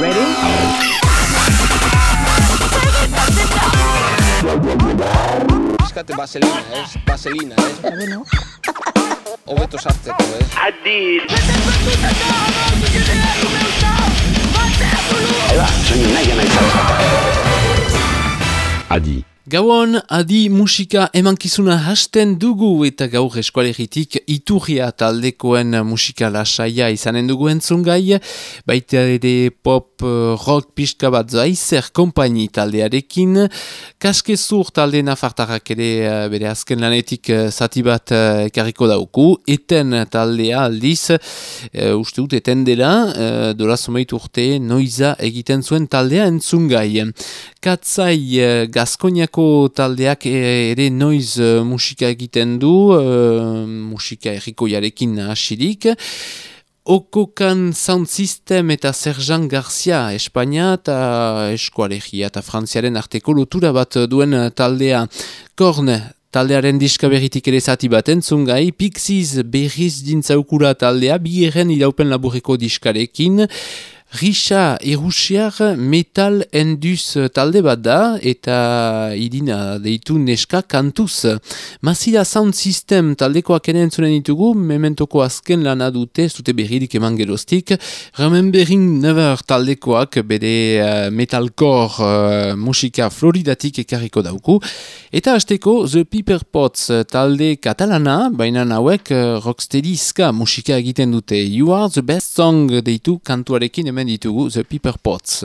Ready? Eskate vaselina, ez? Vaselina, ez? Bueno, Hobeto sartzeko, ez? Adid. Adi. Gauan, adi musika emankizuna hasten dugu eta gaur eskualeritik iturria taldekoen musika lasaia izanen dugu entzungai, baita ere pop rock pixka bat zaizer kompaini taldearekin, kaskezur talde nafartarrak ere bere azken lanetik eh, zati bat eh, ekarriko dauku, eten taldea aldiz, uh, uste dut eten dela, uh, dola zumeit urte noiza egiten zuen taldea entzungai. Katzai uh, Gaskoniako taldeak eh, ere noiz eh, musika egiten du, uh, musika errikoiarekin hasirik. Okokan Sound System eta Serjan Garcia Espainia eta Eskualegia eta Frantziaren arteko lotura bat duen taldea. Korn taldearen diska berritik ere zati bat entzungai, Pixies berriz dintzaukura taldea, bi erren iraupen laburreko diskarekin, Risha Erusiar Metal Endus talde bat da eta idina deitu neska kantuz. Masida Sound System taldekoak ere entzunen ditugu, mementoko azken lana dute, zute berririk eman geroztik. Remembering Never taldekoak bere uh, metalcore uh, musika floridatik ekarriko dauku. Eta hasteko The Piper Pots talde katalana, baina hauek uh, rocksteadizka musika egiten dute. You are the best song deitu kantuarekin hemen ditugu The Piper Pots.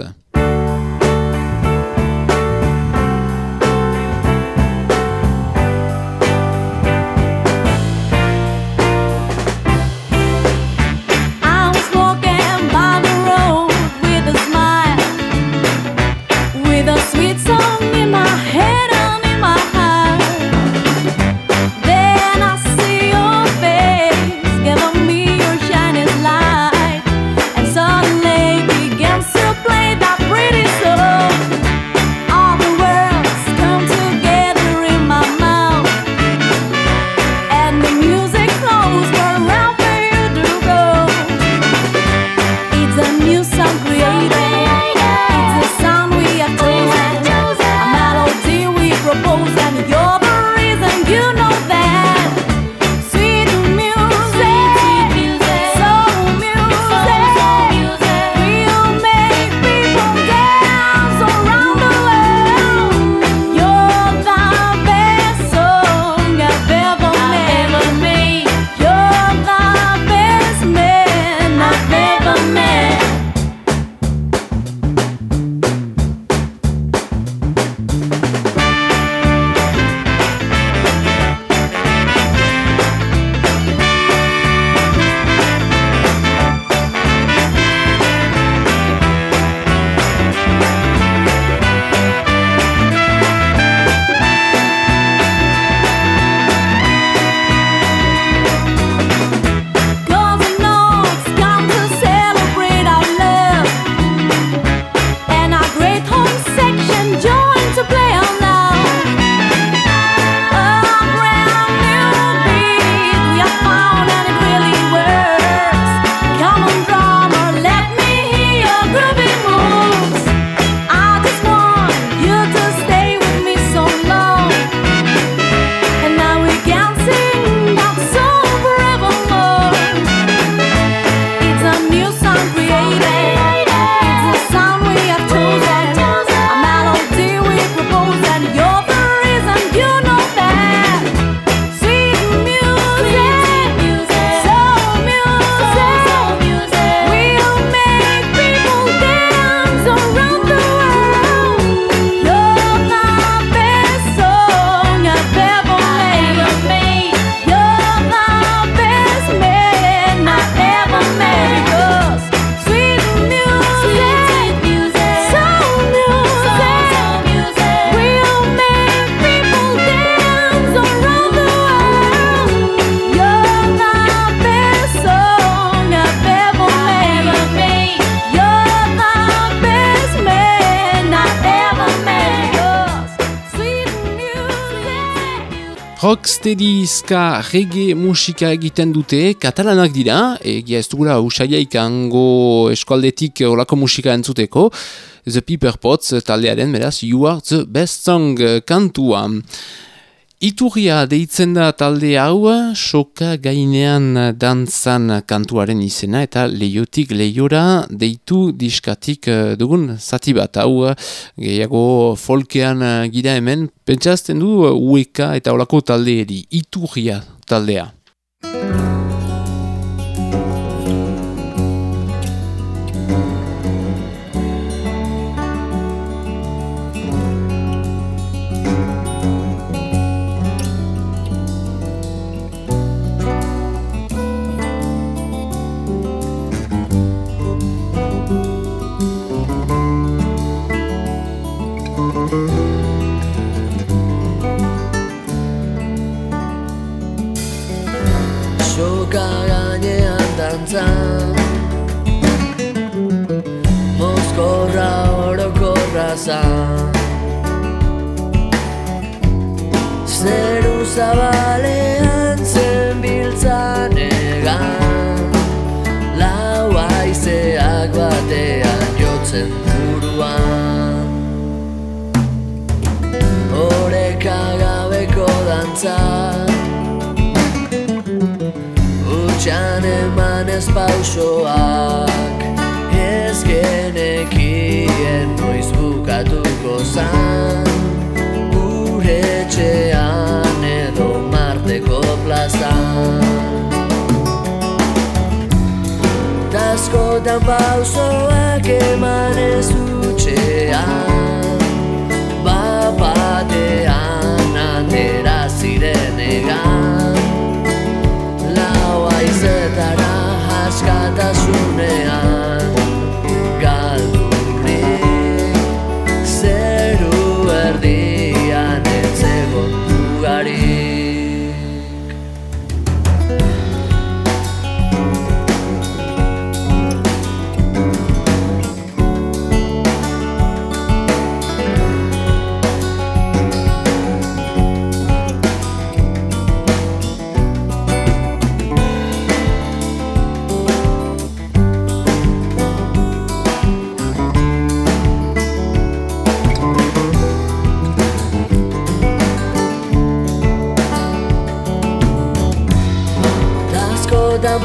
Ska reggae musika egiten dute, katalanak dira, egia ez dugula usaiaik hango eskualdetik olako musika entzuteko, The Piper Pots taldearen beraz You Are The Best Song eh, kantua. Iturria deitzen da talde hau, soka gainean dantzan kantuaren izena eta leiotik leiora deitu diskatik eh, dugun zati bat hau, gehiago folkean eh, gira hemen, pentsazten du ueka eta olako talde eri, iturria taldea.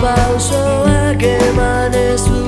Pausoak eman ez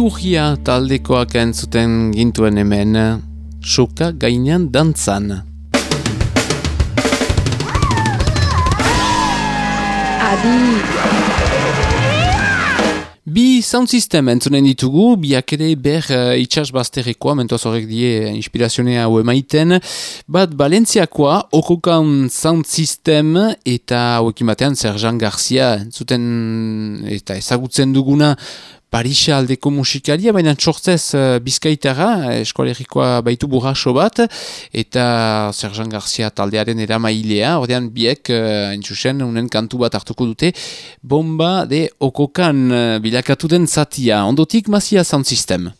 Iturria taldekoak entzuten gintuen hemen, soka gainean dantzan. Bi sound system entzunen ditugu, biak ere ber uh, itxas bazterrekoa, mentoaz horrek die inspirazionea hau emaiten. Bat Balentziakoa, okokan sound system eta hauekin batean Serjan Garcia entzuten eta ezagutzen duguna Parisa aldeko musikaria, baina txortzez uh, bizkaitara, eskoalerikoa baitu burraso bat, eta Serjan Garcia taldearen eramailea, ordean biek, uh, entxusen, unen kantu bat hartuko dute, bomba de okokan uh, bilakatu den zatia, ondotik mazia sound system.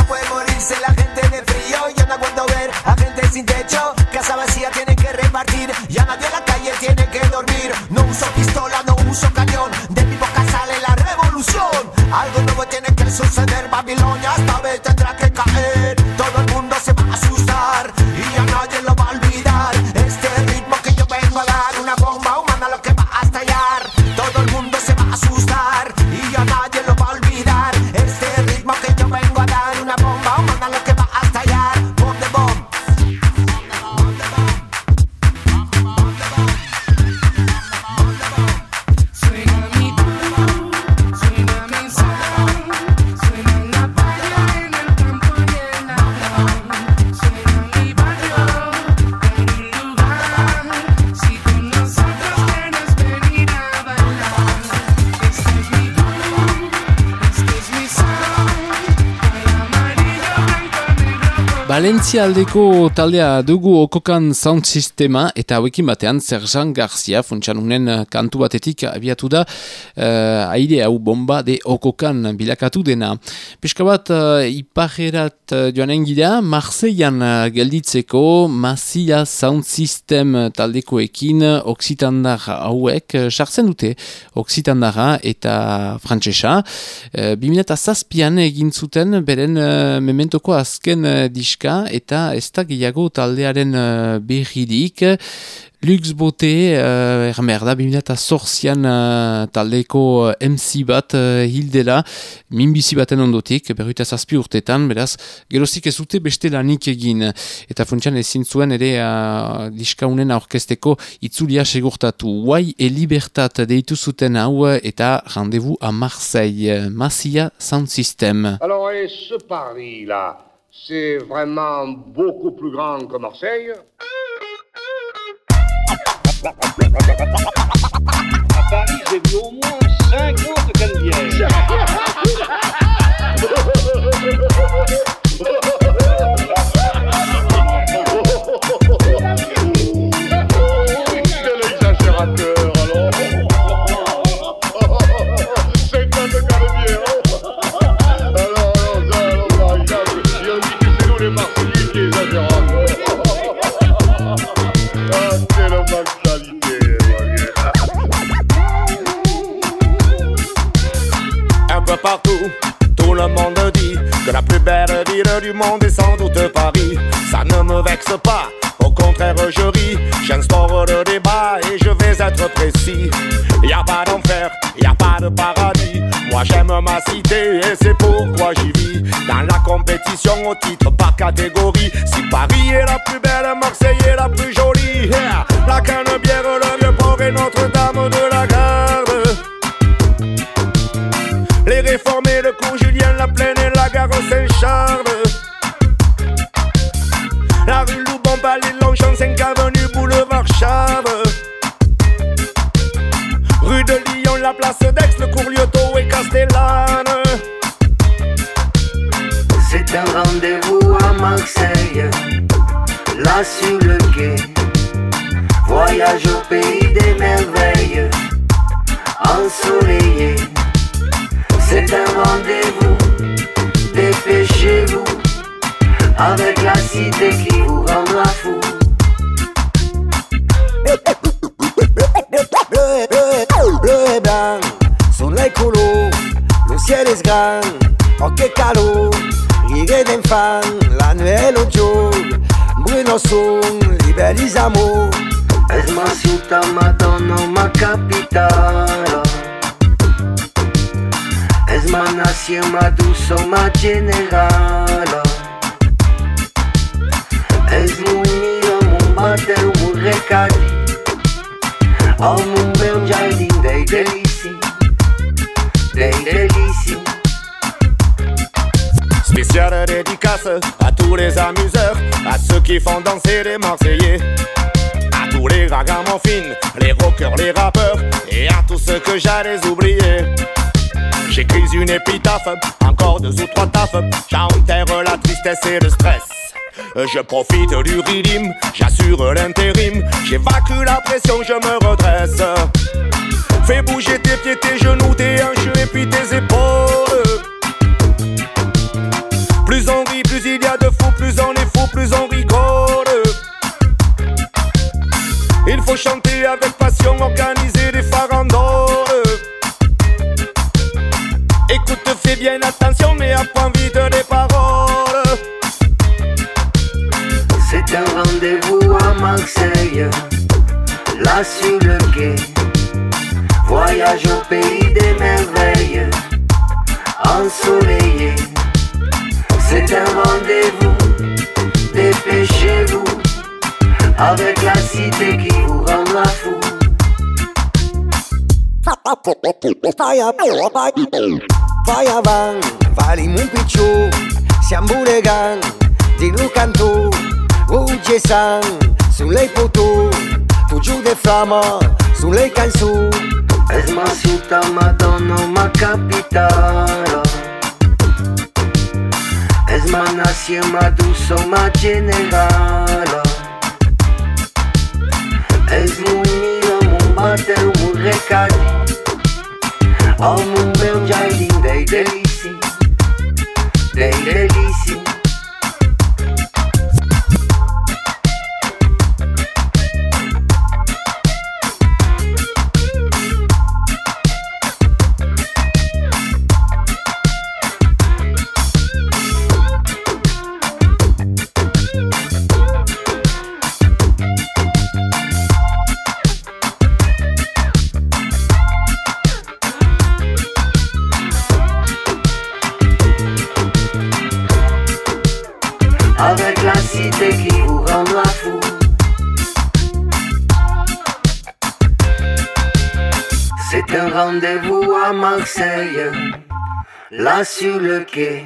No puede morirse la gente de frío. Yo no aguanto ver a gente sin techo. Casa vacía tienen que repartir. Ya nadie en la calle tiene que dormir. No uso pistola, no uso cañón. De mi boca sale la revolución. Algo nuevo tiene que suceder, Babilonia. Esta vez Valentzia aldeko taldea dugu okokan sound sistema eta hauekin batean Serjan Garzia funtsanunen eh, kantu batetik abiatu da uh, aire hau bomba de okokan bilakatu dena. Piska bat uh, ipajerat uh, joan engidea Marseian uh, gelditzeko Masia sound system taldekoekin oksitandar hauek sartzen uh, dute oksitandara eta frantsesa. Uh, 2008an egin zuten beren uh, mementoko azken uh, diska musika eta ez da gehiago taldearen eh, uh, berridik Lux Bote, uh, ermer 2008an uh, taldeko eh, uh, MC bat eh, uh, hildela, minbizi baten ondotik, berruita zazpi urtetan, beraz, gerozik ez dute beste lanik egin. Eta funtsan ezin zuen ere uh, diskaunen aurkezteko itzulia segurtatu. Guai elibertat deitu zuten hau eta rendezvous a Marseille, Masia Sound System. Alors, allez, ce Paris, là, c'est vraiment beaucoup plus grand que Marseille À Paris, j'ai vu au moins 50 cannebières. Tout le monde dit que la plus belle ville du monde est sans doute Paris. Ça ne me vexe pas, au contraire je ris. J'instaure le débat et je vais être précis. Y a pas d'enfer, y a pas de paradis. Moi j'aime ma cité et c'est pourquoi j'y vis. Dans la compétition au titre par catégorie. Si Paris est la plus belle, Marseille est la plus jolie. Yeah. La le la place d'Aix, le cours Lyoto et Castellane. C'est un rendez-vous à Marseille, là sur le quai. Voyage au pays des merveilles, ensoleillé. C'est un rendez-vous, dépêchez-vous, avec la cité qui vous rendra fou. gran Oh che calor. Ire den fan La nuit lo jour Bruno son Liberis amor Es ma città ma dono ma capitale Es ma nazie ma duso ma generale Es l'unione mon bateu un recadito Am un bel jai din dei delici. Dei delici. Spéciale dédicace à tous les amuseurs, à ceux qui font danser les Marseillais. À tous les ragamuffins, les rockers, les rappeurs, et à tous ceux que j'allais oublier. J'écris une épitaphe, encore deux ou trois taffes, j'enterre la tristesse et le stress. Je profite du rythme, j'assure l'intérim, j'évacue la pression, je me redresse. Fais bouger tes pieds, tes genoux, tes hanches et puis tes épaules. Plus on rit, plus il y a de fous, plus on est fou, plus on rigole. Il faut chanter avec passion, organiser des farandoles. Écoute, fais bien attention, mais apprends vite les paroles. C'est un rendez-vous à Marseille, là sur le quai. Voyage au pays des merveilles, ensoleillé. C'est un rendez-vous, dépêchez-vous, avec la cité qui vous rendra fou. Vai avanti, falim un picciò, siamo buregan, di lo canto, Ugge san, sulle potò, tu giù de flama, sulle canzoni. Es ma ciutat, Madonna, ma capitale. Es Zmana się ma dużo, ma generala Zmuniło mu mater u rekat O mu męża lindej delicji Dej delicji rendez-vous à Marseille, là sur le quai.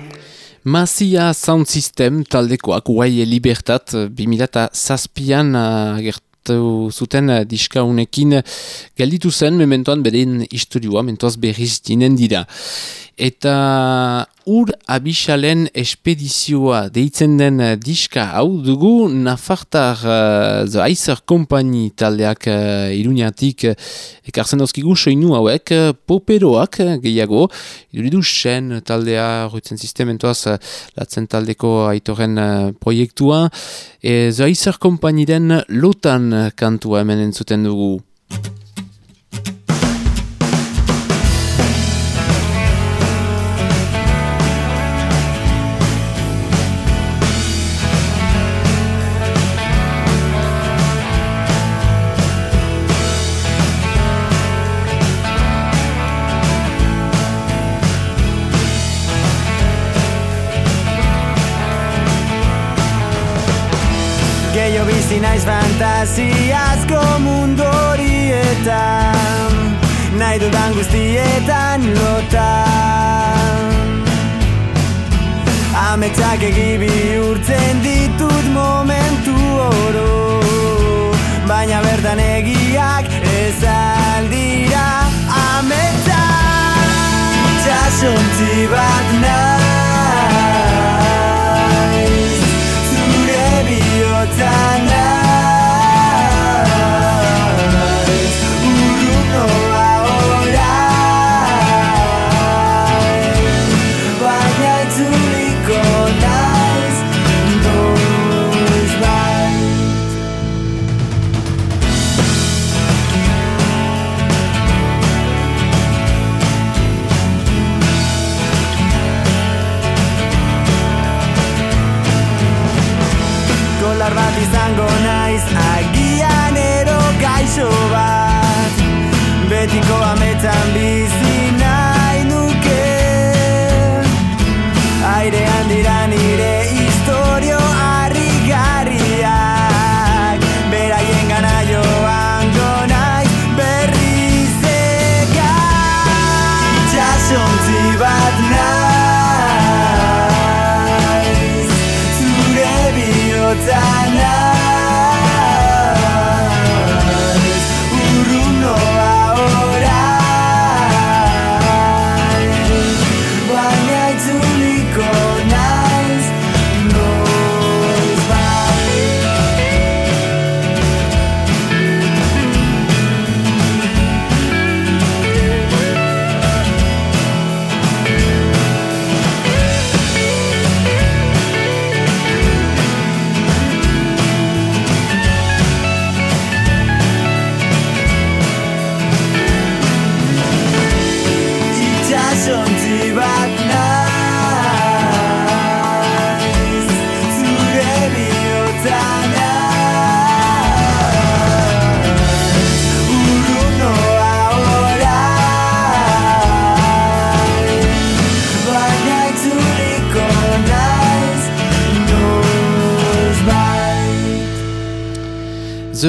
Mazia Sound System taldekoak guai libertat 2006an agertu zuten eh, diska unekin gelditu zen mementoan beren historioa mentoaz berriz dinen dira. Eta ur abixalen espedizioa deitzen den eh, diska hau dugu Nafartar uh, The Icer Company taldeak uh, iruñatik uh, ekartzen dauzkigu soinu hauek uh, poperoak uh, gehiago iduridu sen taldea ruitzen sistementoaz uh, latzen taldeko aitoren uh, proiektua e, The Icer Company den lotan kantua hemen entzuten dugu.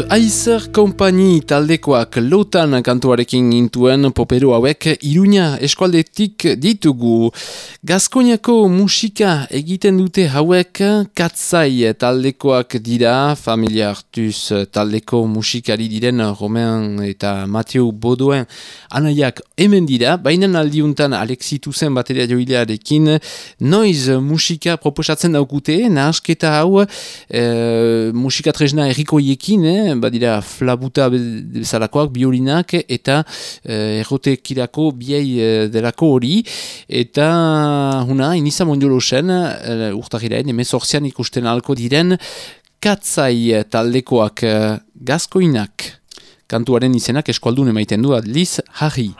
The Icer Company taldekoak lotan kantuarekin gintuen popero hauek Iruña eskualdetik ditugu. Gaskoniako musika egiten dute hauek katzai taldekoak dira, familia hartuz taldeko musikari diren Romain eta Mateo Bodoen anaiak hemen dira, baina aldiuntan Alexitu zen bateria joilearekin noiz musika proposatzen daukute, nahasketa hau e, musika tresna errikoiekin, eh, badira flabuta be- bezalakoak, biolinak eta eh, errotekirako biei eh, delako hori eta huna, iniza mondiolo zen eh, urtagiraen, emezortzian ikusten alko diren katzai taldekoak gazkoinak kantuaren izenak eskualdun emaiten du adliz harri.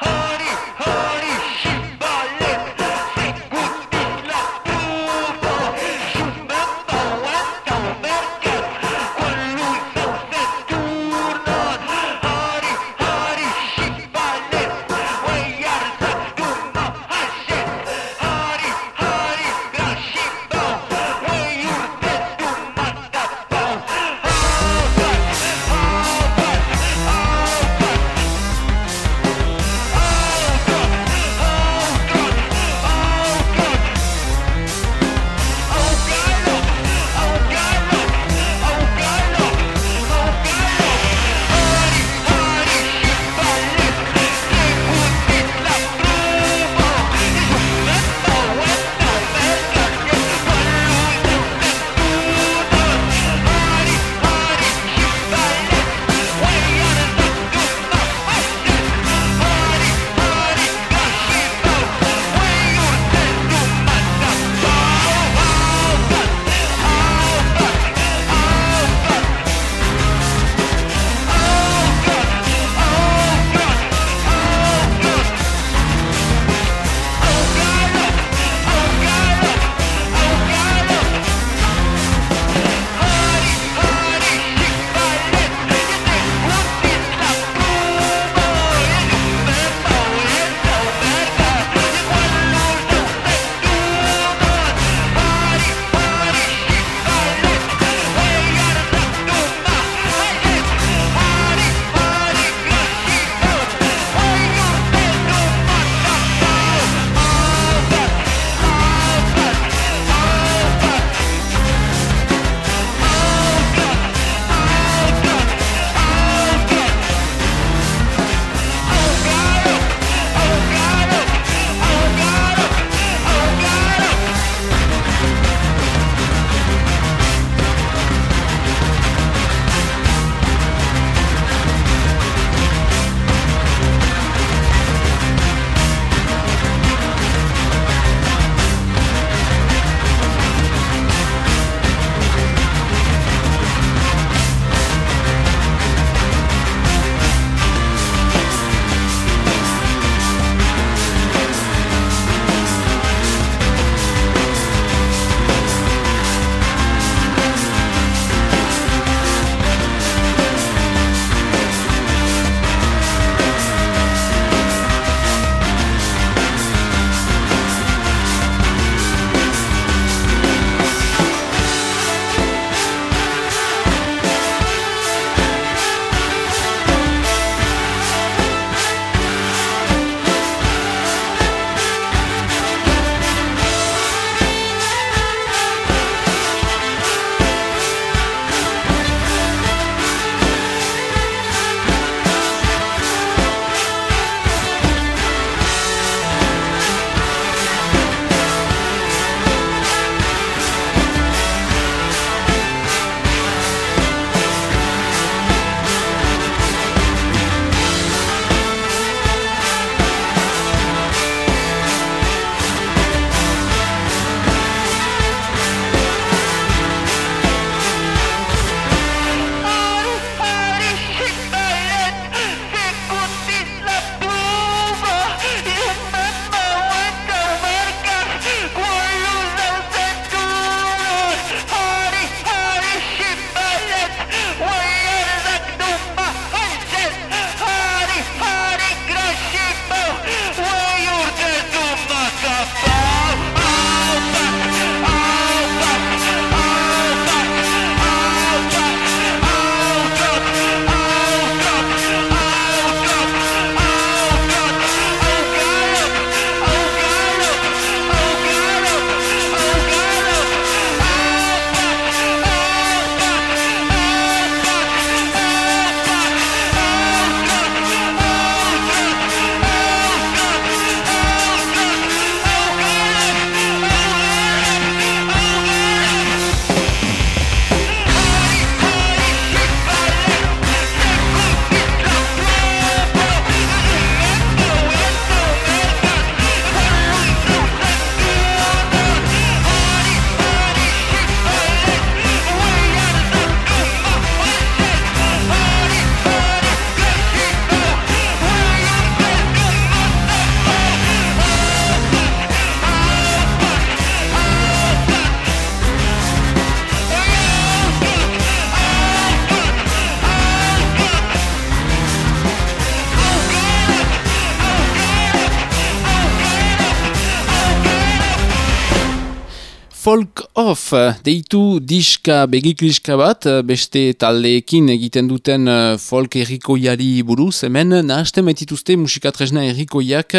Off, deitu diska begikliska bat, beste taldeekin egiten duten eh, folk errikoiari buruz, hemen nahasten metituzte musikatresna errikoiak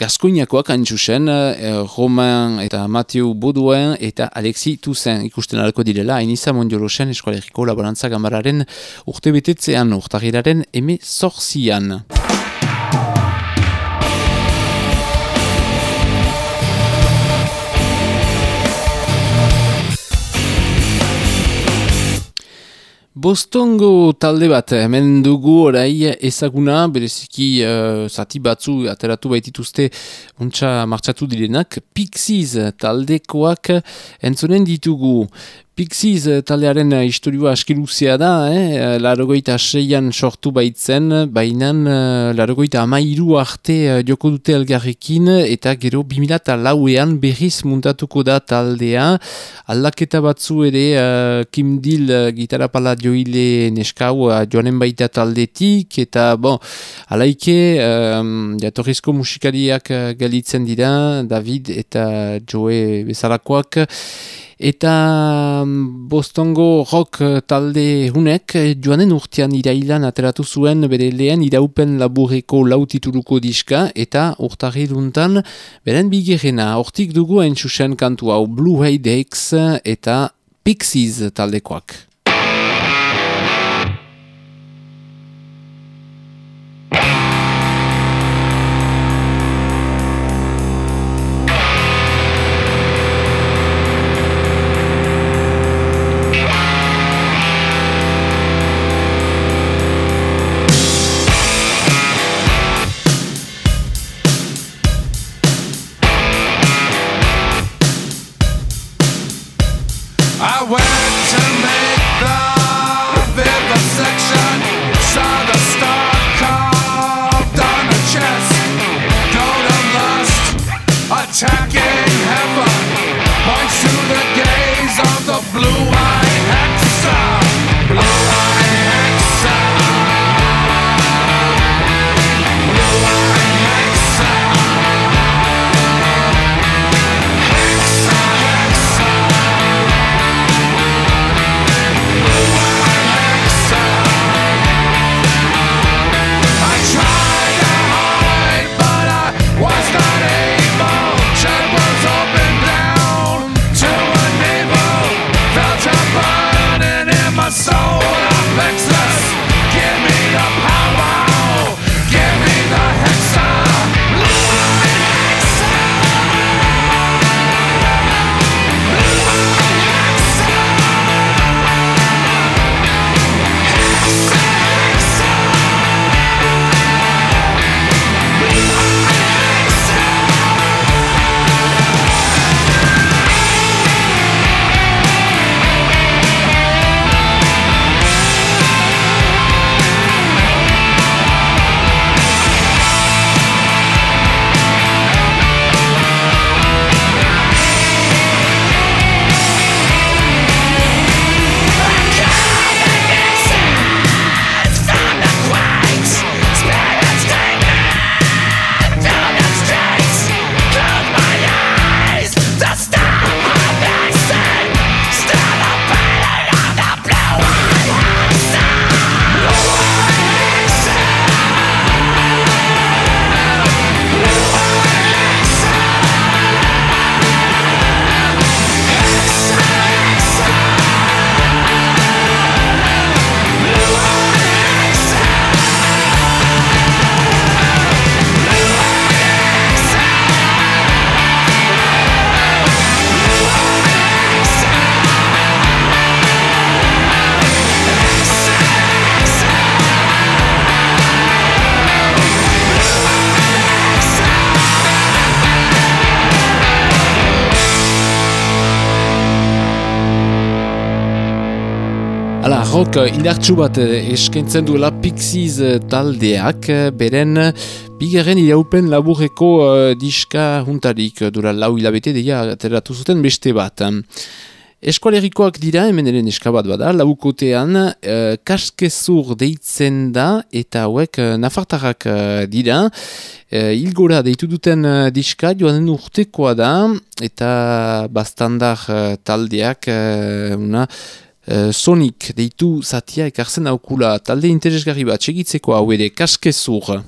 gaskoinakoak antxusen, eh, Roman eta Mathieu Baudouin eta Alexi Toussaint ikusten alko direla, hainiza mondiolosen eskola erriko laborantza gambararen urte betetzean, urtagiraren eme zorzian. Bostongo talde bat hemen dugu orai ezaguna, bereziki uh, zati batzu ateratu baitituzte untsa martxatu direnak, Pixies taldekoak entzonen ditugu. Pixies eh, taldearen eh, historioa askiluzea da, eh? larogoita seian sortu baitzen, baina larogoita amairu arte joko dute elgarrekin, eta gero bimilata lauean berriz muntatuko da taldea. Aldaketa batzu ere uh, Kim Dill uh, gitarra pala joile neskau uh, joanen baita taldetik, eta bon, alaike um, jatorrizko musikariak uh, galitzen dira, David eta Joe bezalakoak, Eta mm, Bostongo rock talde hunek joanen urtean irailan ateratu zuen bere lehen iraupen laburreko lautituruko diska eta urtarri duntan beren bigerena. Hortik dugu hain kantu hau Blue Head X eta Pixies taldekoak. Rock indartsu bat eh, eskaintzen duela Pixies eh, taldeak, eh, beren bigarren iraupen laburreko diska juntarik, dura lau hilabete deia ateratu zuten beste bat. Eskualerikoak dira, hemen ere neska bat bada, laukotean, uh, kaskezur deitzen da, eta hauek uh, nafartarrak uh, dira, uh, ilgora deitu duten uh, diska, joan urtekoa da, eta bastandar uh, taldeak, uh, una, uh, Sonic deitu zatia ekartzen aukula, talde interesgarri bat, segitzeko hau ere, kaskezur.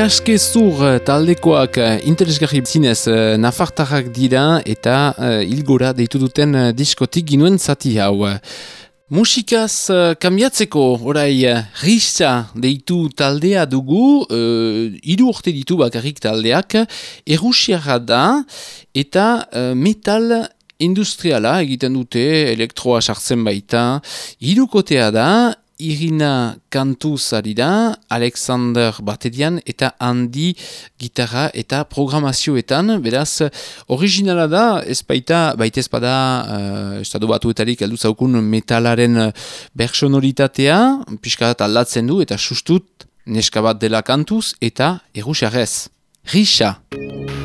Kaskezur eh, taldekoak eh, interesgarri zinez eh, nafartarrak dira eta uh, ilgora deitu duten diskotik ginuen zati hau. Musikaz uh, kambiatzeko orai uh, rista deitu taldea dugu, uh, hiru urte ditu bakarrik taldeak, erusiara da eta uh, metal industriala egiten dute, elektroa sartzen baita, hirukotea da, Irina Kantuz ari da, Alexander Batedian eta Andy Gitarra eta programazioetan, beraz, originala da, ez baita, baita ez uh, eh, estado batu etarik aldu zaukun metalaren eh, bersonoritatea, piskat aldatzen du eta sustut neska bat dela kantuz eta erruxarrez. Risa! Risa!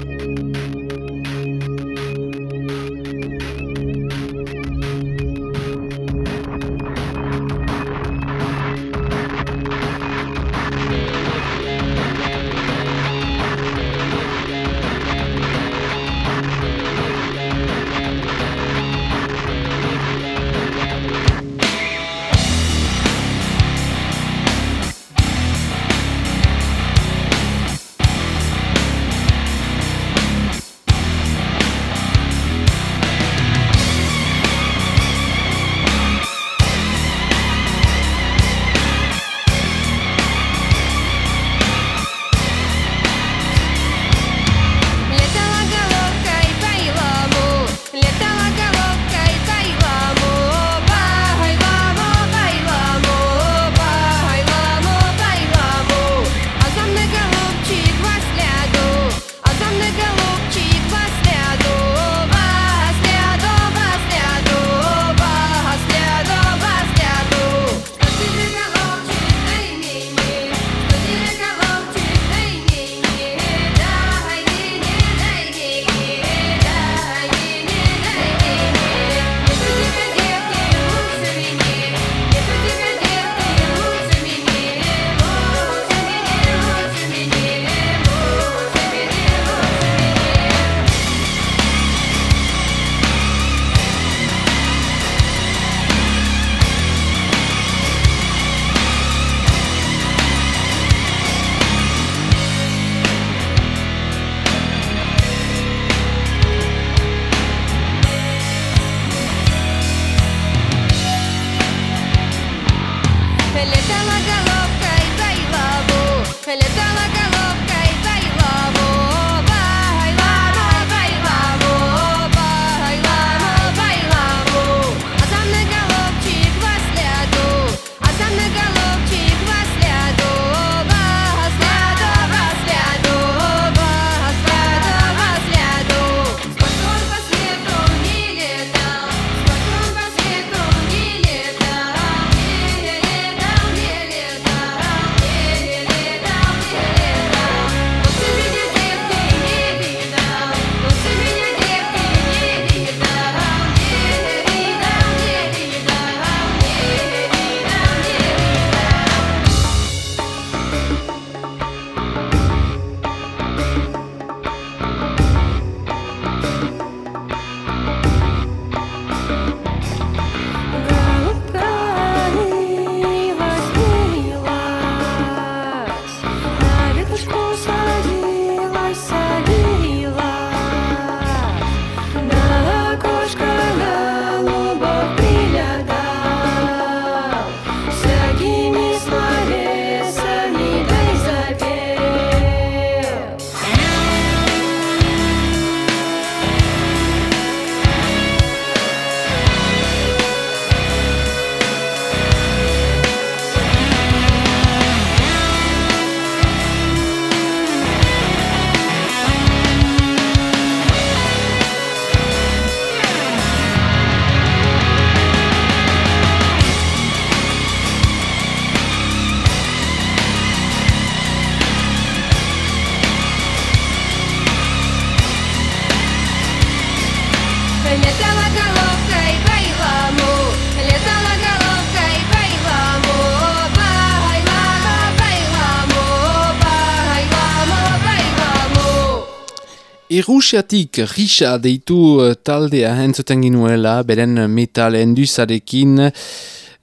Berusiatik risa deitu eh, taldea entzuten ginuela, beren metal enduzarekin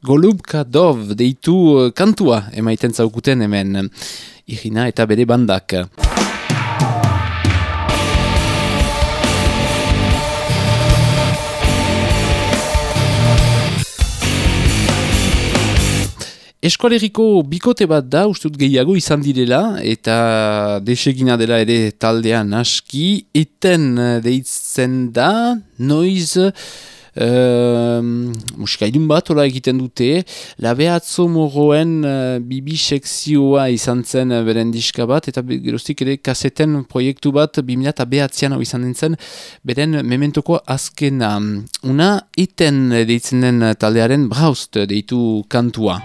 Golubka Dov deitu eh, kantua emaiten zaukuten hemen, irina eta bere bandak. Eskualeriko bikote bat da, ustut gehiago izan direla, eta desegina dela ere taldean aski, eten eh, deitzen da, noiz... Uh, muskailun bat ola egiten dute. Labeatzo morroen uh, bibi sekzioa izan zen uh, beren diska bat eta geroztik ere kaseten proiektu bat 2008an hau izan zen beren mementoko azkena. Una iten deitzen den taldearen braust deitu kantua.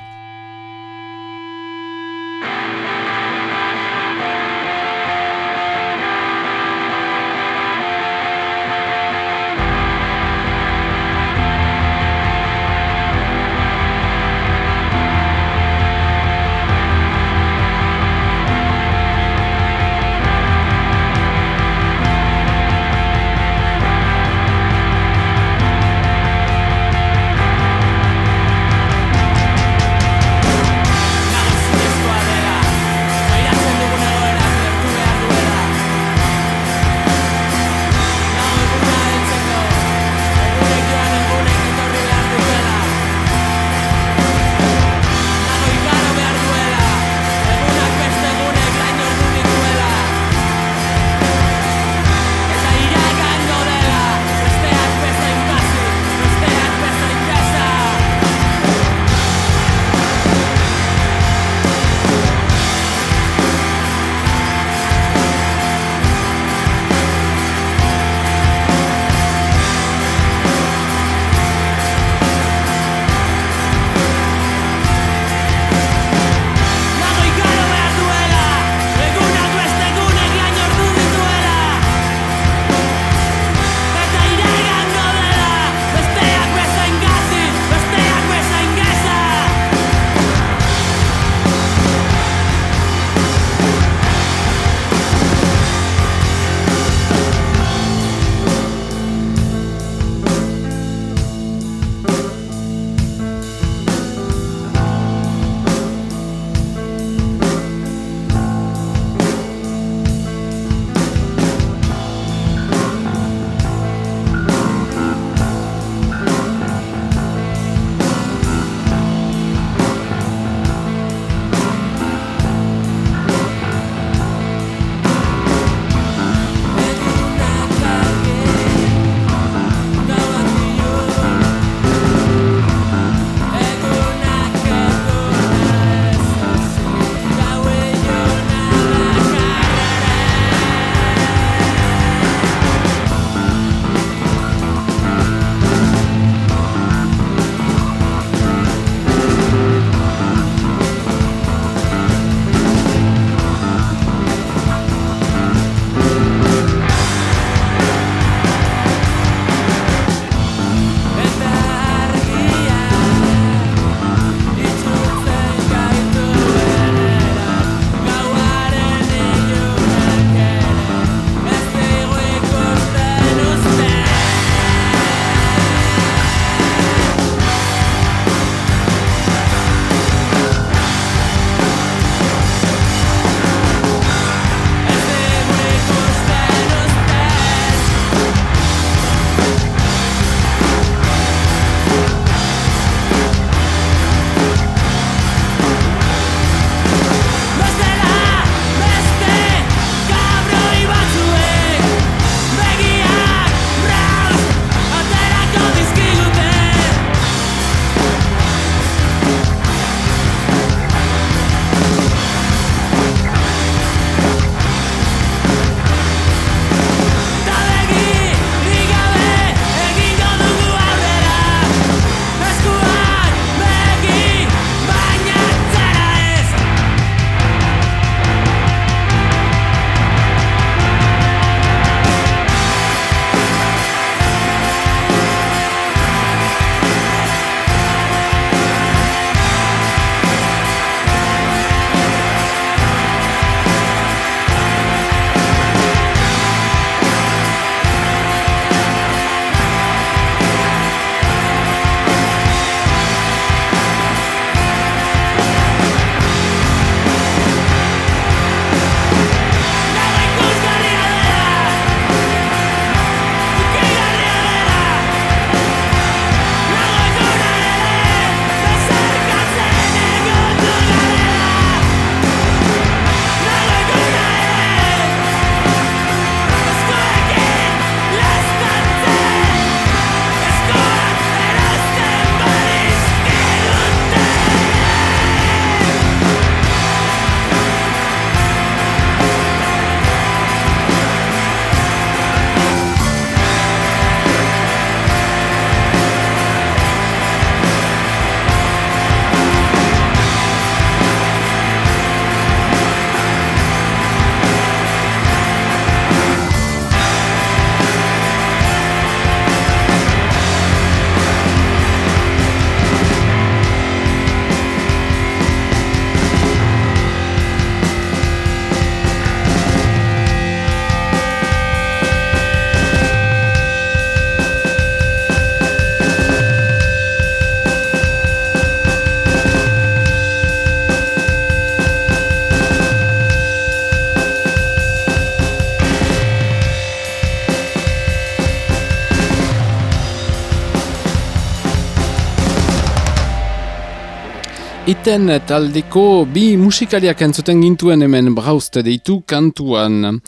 Eten taldeko bi musikaliak entzuten gintuen hemen brauzte deitu kantuan.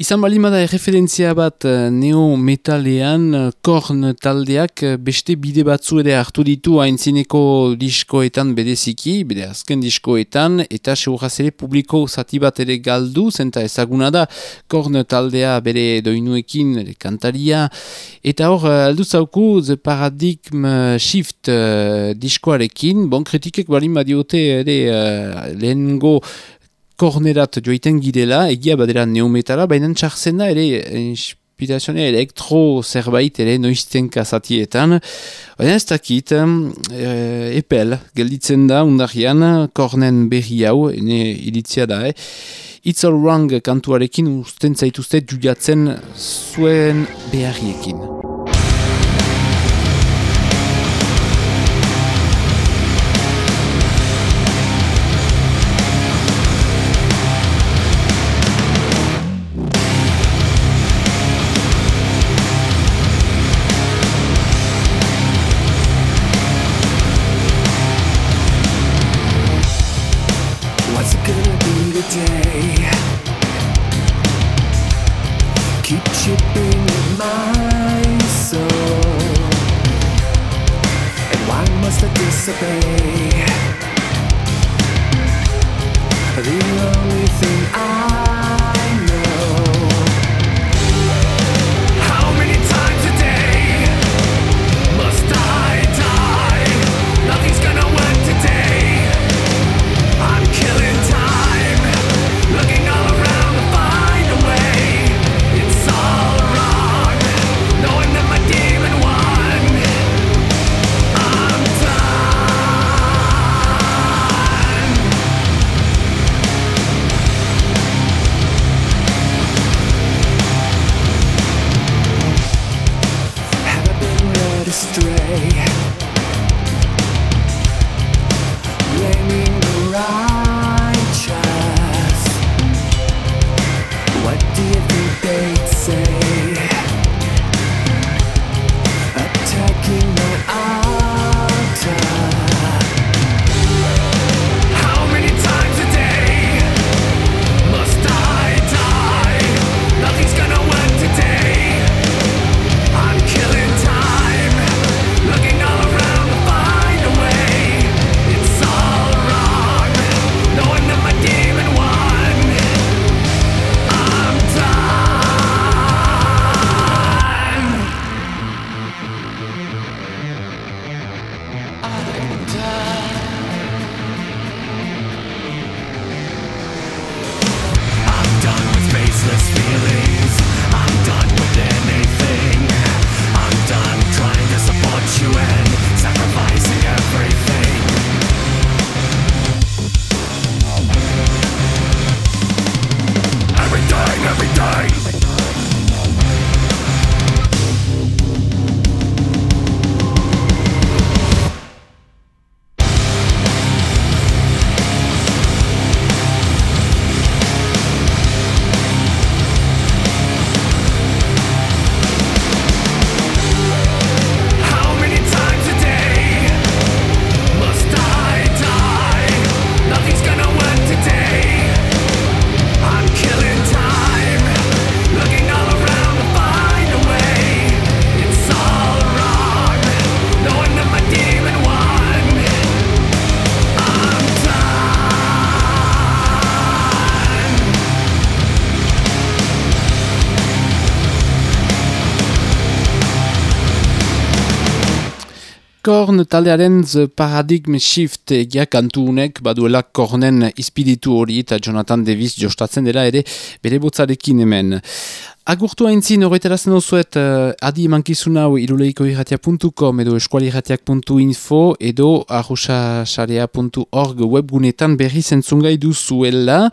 Izan balimada erreferentzia bat eh, neo-metalean eh, korn taldeak eh, beste bide batzu ere hartu ditu haintzineko diskoetan bedeziki, bede azken diskoetan, eta seuraz ere publiko zati bat ere galdu, zenta ezaguna da korn taldea bere doinuekin, ere kantaria, eta hor aldu zauku The Paradigm Shift uh, diskoarekin, bon kritikek balin badiote ere uh, lehengo kornerat joiten girela, egia badera neometala, baina txartzen da ere inspirazioa elektro zerbait ere noizten kasatietan. Baina ez dakit, eh, epel, gelditzen da undarian, kornen berri hau, ene iritzia da, eh? It's all wrong kantuarekin usten zaituzte judiatzen zuen beharriekin. Korn taldearen The Paradigm Shift egia kantu unek baduela kornen ispiritu hori eta Jonathan Davis jostatzen dela ere bere botzarekin hemen. Agurtu haintzin horretarazen osuet uh, adi emankizun hau iruleiko irratia.com edo eskualirratiak.info edo arrosasarea.org webgunetan berri zentzungai duzuela.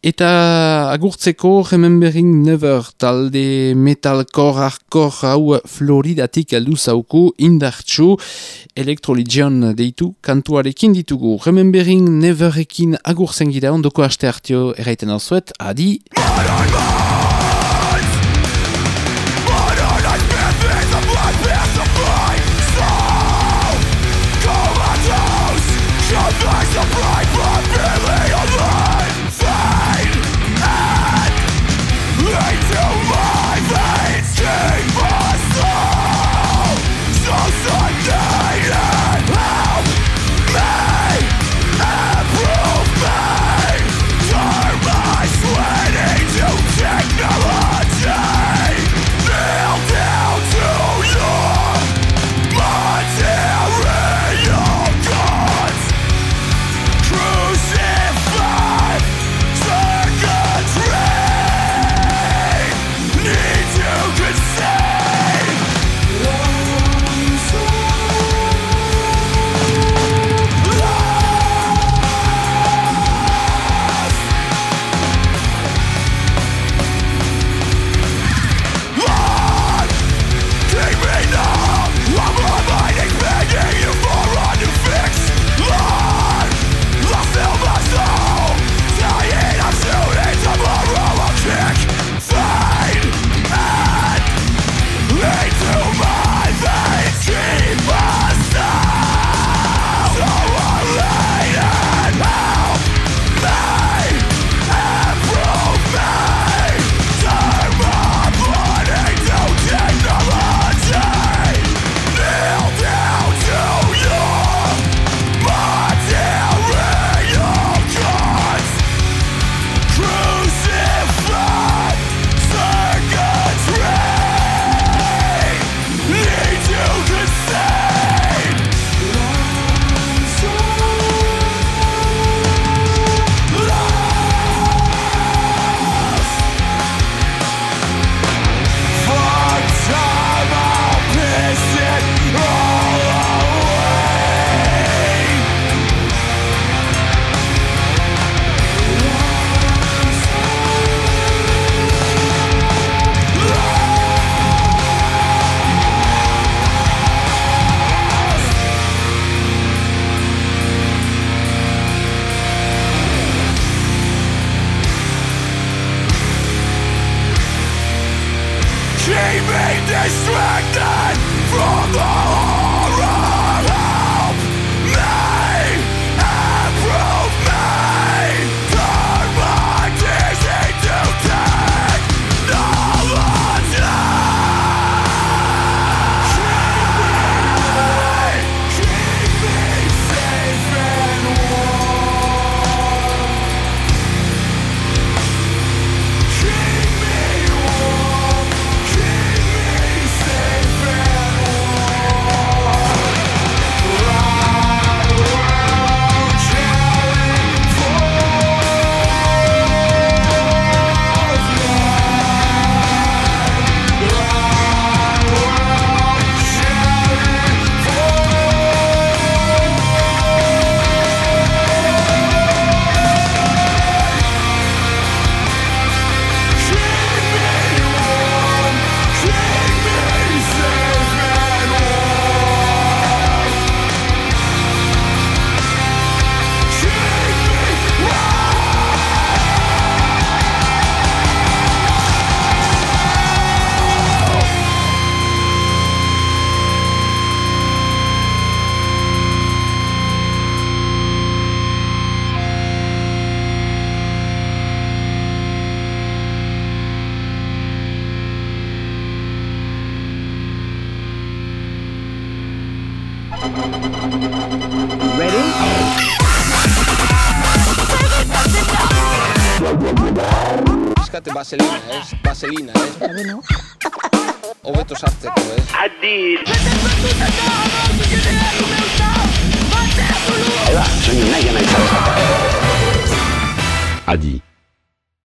Eta agurtzeko Remembering Never talde metalcore hardcore hau Floridatik aldu zauku indartxu Electroligion deitu kantuarekin ditugu. Remembering Neverekin agurtzen gira ondoko aste hartio erraiten alzuet, adi!